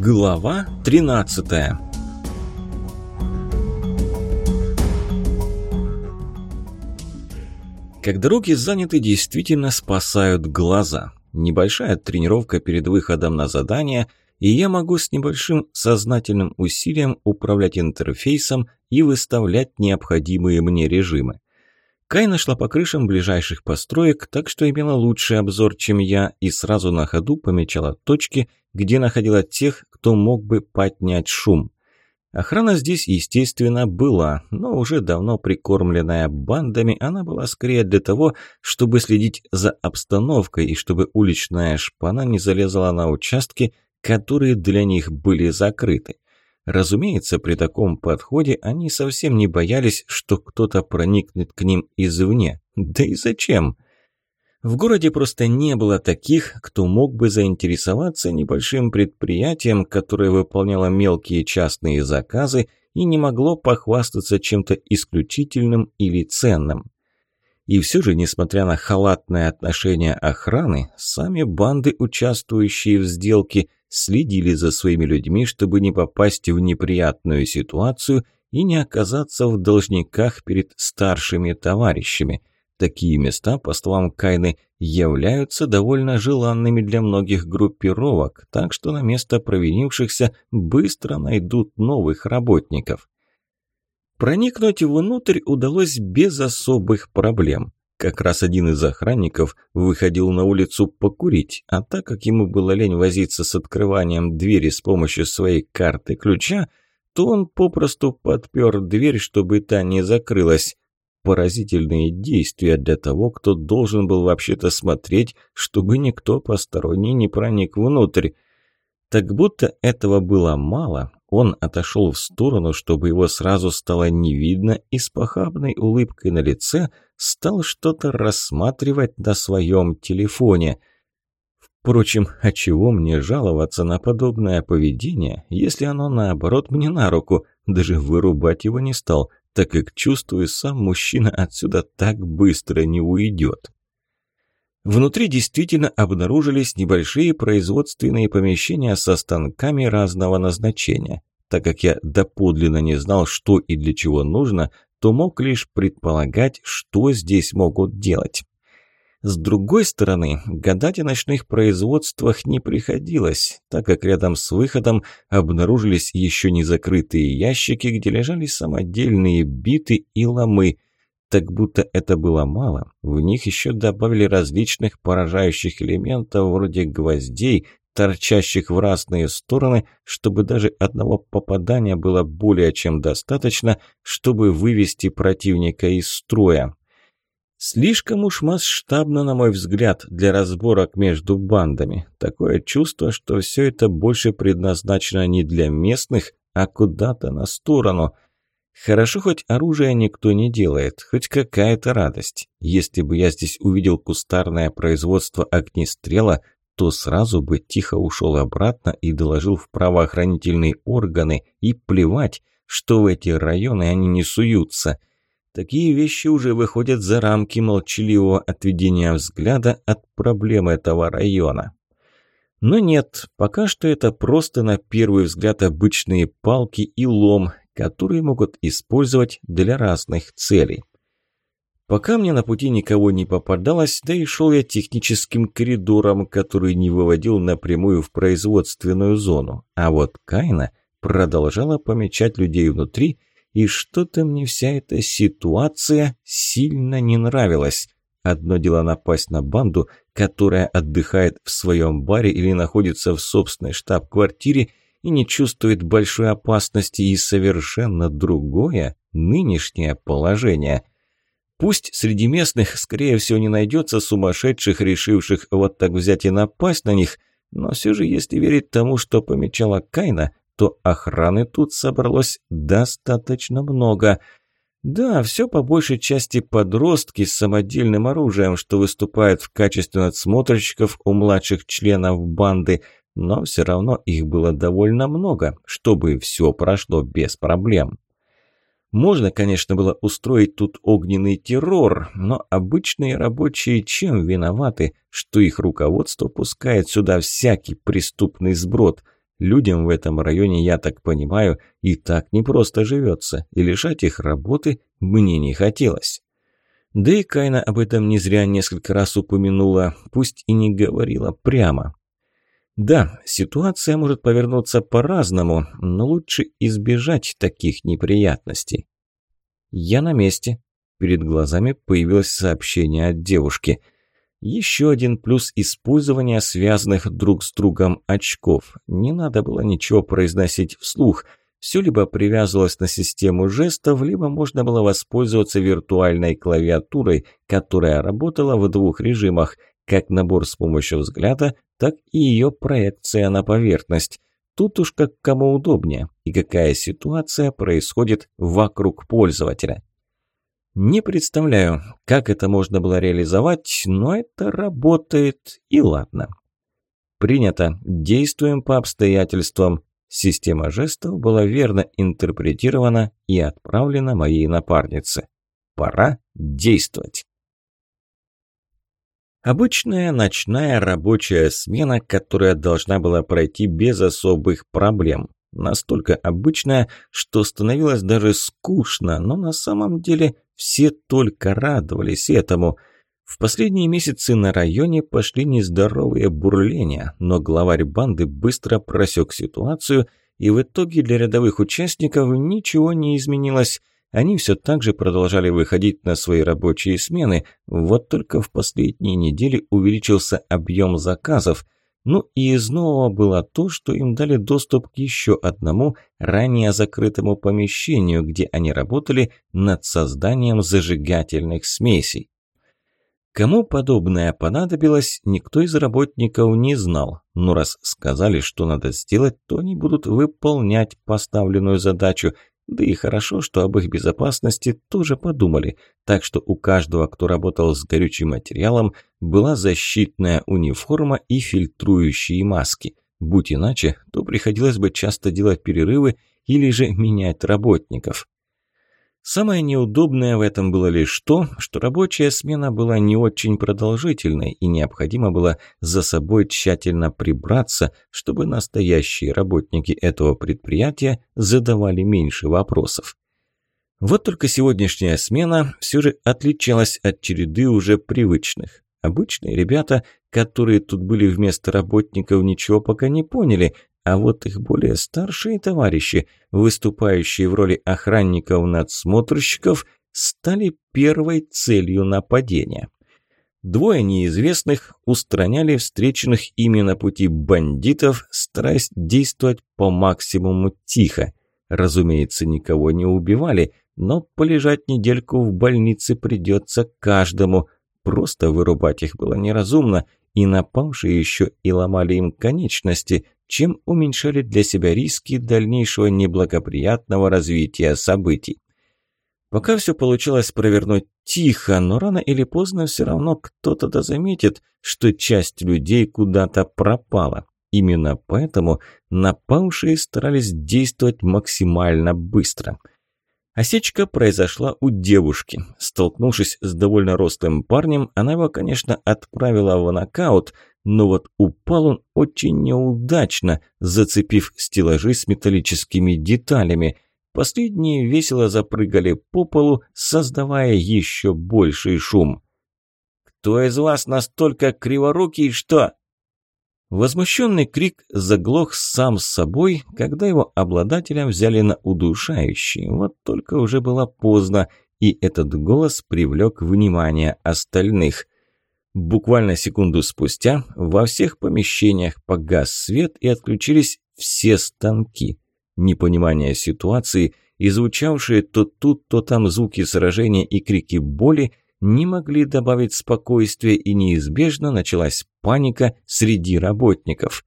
Глава 13 Когда руки заняты, действительно спасают глаза. Небольшая тренировка перед выходом на задание, и я могу с небольшим сознательным усилием управлять интерфейсом и выставлять необходимые мне режимы. Кайна шла по крышам ближайших построек, так что имела лучший обзор, чем я, и сразу на ходу помечала точки, где находила тех, кто мог бы поднять шум. Охрана здесь, естественно, была, но уже давно прикормленная бандами, она была скорее для того, чтобы следить за обстановкой и чтобы уличная шпана не залезала на участки, которые для них были закрыты. Разумеется, при таком подходе они совсем не боялись, что кто-то проникнет к ним извне. Да и зачем? В городе просто не было таких, кто мог бы заинтересоваться небольшим предприятием, которое выполняло мелкие частные заказы и не могло похвастаться чем-то исключительным или ценным. И все же, несмотря на халатное отношение охраны, сами банды, участвующие в сделке, следили за своими людьми, чтобы не попасть в неприятную ситуацию и не оказаться в должниках перед старшими товарищами. Такие места, по словам Кайны, являются довольно желанными для многих группировок, так что на место провинившихся быстро найдут новых работников. Проникнуть внутрь удалось без особых проблем. Как раз один из охранников выходил на улицу покурить, а так как ему было лень возиться с открыванием двери с помощью своей карты ключа, то он попросту подпер дверь, чтобы та не закрылась. Поразительные действия для того, кто должен был вообще-то смотреть, чтобы никто посторонний не проник внутрь. Так будто этого было мало, он отошел в сторону, чтобы его сразу стало не видно, и с похабной улыбкой на лице стал что-то рассматривать на своем телефоне. Впрочем, а чего мне жаловаться на подобное поведение, если оно, наоборот, мне на руку? Даже вырубать его не стал, так как чувствую, сам мужчина отсюда так быстро не уйдет. Внутри действительно обнаружились небольшие производственные помещения со станками разного назначения. Так как я доподлинно не знал, что и для чего нужно, то мог лишь предполагать, что здесь могут делать. С другой стороны, гадать о ночных производствах не приходилось, так как рядом с выходом обнаружились еще не закрытые ящики, где лежали самодельные биты и ломы – так будто это было мало, в них еще добавили различных поражающих элементов вроде гвоздей, торчащих в разные стороны, чтобы даже одного попадания было более чем достаточно, чтобы вывести противника из строя. Слишком уж масштабно, на мой взгляд, для разборок между бандами. Такое чувство, что все это больше предназначено не для местных, а куда-то на сторону – Хорошо, хоть оружие никто не делает, хоть какая-то радость. Если бы я здесь увидел кустарное производство огнестрела, то сразу бы тихо ушел обратно и доложил в правоохранительные органы, и плевать, что в эти районы они не суются. Такие вещи уже выходят за рамки молчаливого отведения взгляда от проблем этого района. Но нет, пока что это просто на первый взгляд обычные палки и лом, которые могут использовать для разных целей. Пока мне на пути никого не попадалось, да и шел я техническим коридором, который не выводил напрямую в производственную зону. А вот Кайна продолжала помечать людей внутри, и что-то мне вся эта ситуация сильно не нравилась. Одно дело напасть на банду, которая отдыхает в своем баре или находится в собственной штаб-квартире, и не чувствует большой опасности, и совершенно другое – нынешнее положение. Пусть среди местных, скорее всего, не найдется сумасшедших, решивших вот так взять и напасть на них, но все же, если верить тому, что помечала Кайна, то охраны тут собралось достаточно много. Да, все по большей части подростки с самодельным оружием, что выступают в качестве надсмотрщиков у младших членов банды – но все равно их было довольно много, чтобы все прошло без проблем. Можно, конечно, было устроить тут огненный террор, но обычные рабочие чем виноваты, что их руководство пускает сюда всякий преступный сброд? Людям в этом районе, я так понимаю, и так непросто живется, и лишать их работы мне не хотелось. Да и Кайна об этом не зря несколько раз упомянула, пусть и не говорила прямо. Да, ситуация может повернуться по-разному, но лучше избежать таких неприятностей. «Я на месте». Перед глазами появилось сообщение от девушки. Еще один плюс использования связанных друг с другом очков. Не надо было ничего произносить вслух. Все либо привязывалось на систему жестов, либо можно было воспользоваться виртуальной клавиатурой, которая работала в двух режимах – как набор с помощью взгляда, так и ее проекция на поверхность. Тут уж как кому удобнее и какая ситуация происходит вокруг пользователя. Не представляю, как это можно было реализовать, но это работает и ладно. Принято. Действуем по обстоятельствам. Система жестов была верно интерпретирована и отправлена моей напарнице. Пора действовать. Обычная ночная рабочая смена, которая должна была пройти без особых проблем. Настолько обычная, что становилось даже скучно, но на самом деле все только радовались этому. В последние месяцы на районе пошли нездоровые бурления, но главарь банды быстро просек ситуацию, и в итоге для рядовых участников ничего не изменилось – они все так же продолжали выходить на свои рабочие смены, вот только в последние недели увеличился объем заказов. Ну и из нового было то, что им дали доступ к еще одному ранее закрытому помещению, где они работали над созданием зажигательных смесей. Кому подобное понадобилось, никто из работников не знал. Но раз сказали, что надо сделать, то они будут выполнять поставленную задачу – да и хорошо, что об их безопасности тоже подумали, так что у каждого, кто работал с горючим материалом, была защитная униформа и фильтрующие маски. Будь иначе, то приходилось бы часто делать перерывы или же менять работников. Самое неудобное в этом было лишь то, что рабочая смена была не очень продолжительной и необходимо было за собой тщательно прибраться, чтобы настоящие работники этого предприятия задавали меньше вопросов. Вот только сегодняшняя смена все же отличалась от череды уже привычных. Обычные ребята, которые тут были вместо работников, ничего пока не поняли, а вот их более старшие товарищи, выступающие в роли охранников-надсмотрщиков, стали первой целью нападения. Двое неизвестных устраняли встреченных ими на пути бандитов, стараясь действовать по максимуму тихо. Разумеется, никого не убивали, но полежать недельку в больнице придется каждому. Просто вырубать их было неразумно, и напавшие еще и ломали им конечности, чем уменьшали для себя риски дальнейшего неблагоприятного развития событий. Пока все получилось провернуть тихо, но рано или поздно все равно кто-то да заметит, что часть людей куда-то пропала. Именно поэтому напавшие старались действовать максимально быстро. Осечка произошла у девушки. Столкнувшись с довольно рослым парнем, она его, конечно, отправила в нокаут, но вот упал он очень неудачно, зацепив стеллажи с металлическими деталями. Последние весело запрыгали по полу, создавая еще больший шум. «Кто из вас настолько криворукий, что...» Возмущенный крик заглох сам с собой, когда его обладателя взяли на удушающий. Вот только уже было поздно, и этот голос привлек внимание остальных – Буквально секунду спустя во всех помещениях погас свет и отключились все станки. Непонимание ситуации и звучавшие то тут, то там звуки сражения и крики боли не могли добавить спокойствия и неизбежно началась паника среди работников.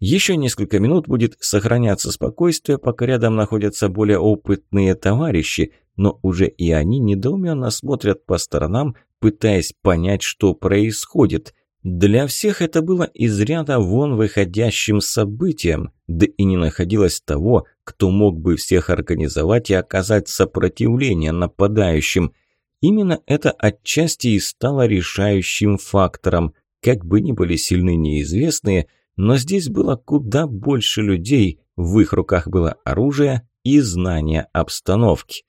Еще несколько минут будет сохраняться спокойствие, пока рядом находятся более опытные товарищи, но уже и они недоуменно смотрят по сторонам, пытаясь понять, что происходит. Для всех это было из ряда вон выходящим событием, да и не находилось того, кто мог бы всех организовать и оказать сопротивление нападающим. Именно это отчасти и стало решающим фактором. Как бы ни были сильны неизвестные, но здесь было куда больше людей, в их руках было оружие и знание обстановки.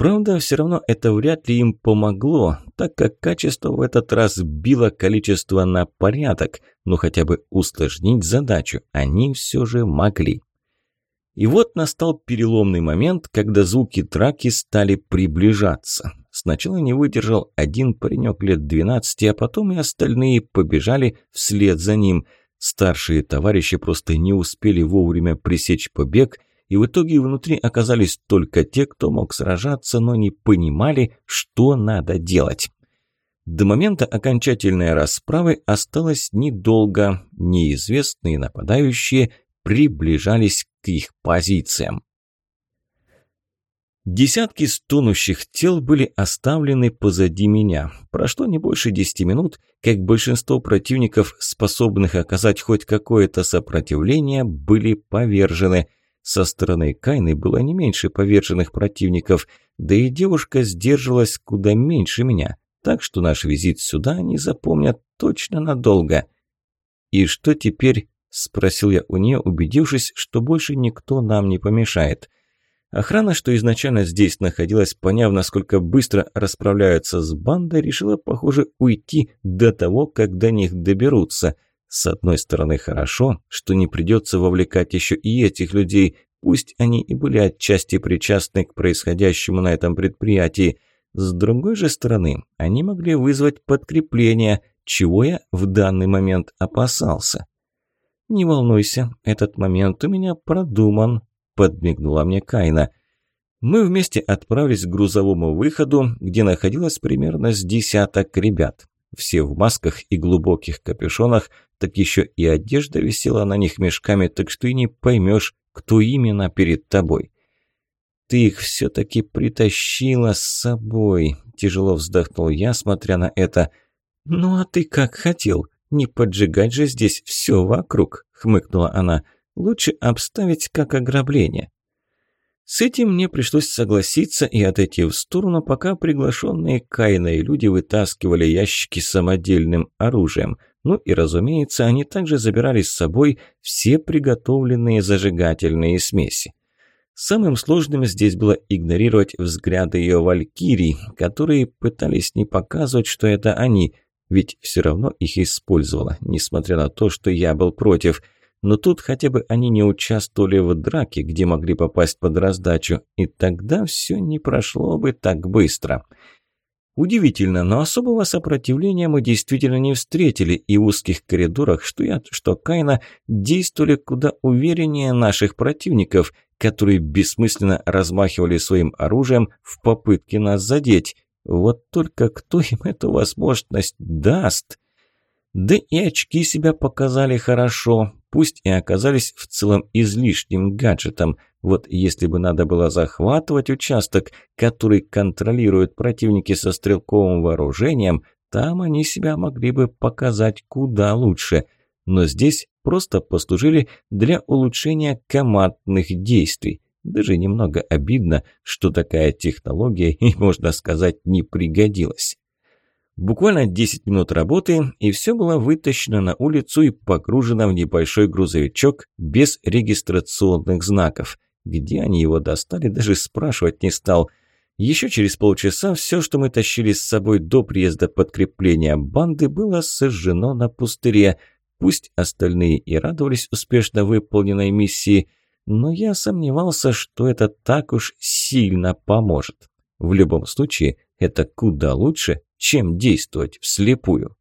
Правда, все равно это вряд ли им помогло, так как качество в этот раз било количество на порядок, но хотя бы усложнить задачу они все же могли. И вот настал переломный момент, когда звуки драки стали приближаться. Сначала не выдержал один паренек лет 12, а потом и остальные побежали вслед за ним. Старшие товарищи просто не успели вовремя пресечь побег, и в итоге внутри оказались только те, кто мог сражаться, но не понимали, что надо делать. До момента окончательной расправы осталось недолго. Неизвестные нападающие приближались к их позициям. Десятки стонущих тел были оставлены позади меня. Прошло не больше десяти минут, как большинство противников, способных оказать хоть какое-то сопротивление, были повержены. Со стороны Кайны было не меньше поверженных противников, да и девушка сдерживалась куда меньше меня, так что наш визит сюда они запомнят точно надолго. «И что теперь?» – спросил я у нее, убедившись, что больше никто нам не помешает – Охрана, что изначально здесь находилась, поняв, насколько быстро расправляются с бандой, решила, похоже, уйти до того, как до них доберутся. С одной стороны, хорошо, что не придется вовлекать еще и этих людей, пусть они и были отчасти причастны к происходящему на этом предприятии. С другой же стороны, они могли вызвать подкрепление, чего я в данный момент опасался. «Не волнуйся, этот момент у меня продуман», подмигнула мне Кайна. Мы вместе отправились к грузовому выходу, где находилось примерно с десяток ребят. Все в масках и глубоких капюшонах, так еще и одежда висела на них мешками, так что и не поймешь, кто именно перед тобой. «Ты их все-таки притащила с собой», – тяжело вздохнул я, смотря на это. «Ну а ты как хотел? Не поджигать же здесь все вокруг», – хмыкнула она лучше обставить как ограбление. С этим мне пришлось согласиться и отойти в сторону, пока приглашенные Кайной люди вытаскивали ящики с самодельным оружием. Ну и, разумеется, они также забирали с собой все приготовленные зажигательные смеси. Самым сложным здесь было игнорировать взгляды ее валькирий, которые пытались не показывать, что это они, ведь все равно их использовала, несмотря на то, что я был против – но тут хотя бы они не участвовали в драке, где могли попасть под раздачу, и тогда все не прошло бы так быстро. Удивительно, но особого сопротивления мы действительно не встретили, и в узких коридорах, что я, что Кайна, действовали куда увереннее наших противников, которые бессмысленно размахивали своим оружием в попытке нас задеть. Вот только кто им эту возможность даст? Да и очки себя показали хорошо, пусть и оказались в целом излишним гаджетом. Вот если бы надо было захватывать участок, который контролируют противники со стрелковым вооружением, там они себя могли бы показать куда лучше. Но здесь просто послужили для улучшения командных действий. Даже немного обидно, что такая технология можно сказать, не пригодилась. Буквально 10 минут работы, и все было вытащено на улицу и погружено в небольшой грузовичок без регистрационных знаков. Где они его достали, даже спрашивать не стал. Еще через полчаса все, что мы тащили с собой до приезда подкрепления банды, было сожжено на пустыре. Пусть остальные и радовались успешно выполненной миссии, но я сомневался, что это так уж сильно поможет. В любом случае, это куда лучше, чем действовать вслепую.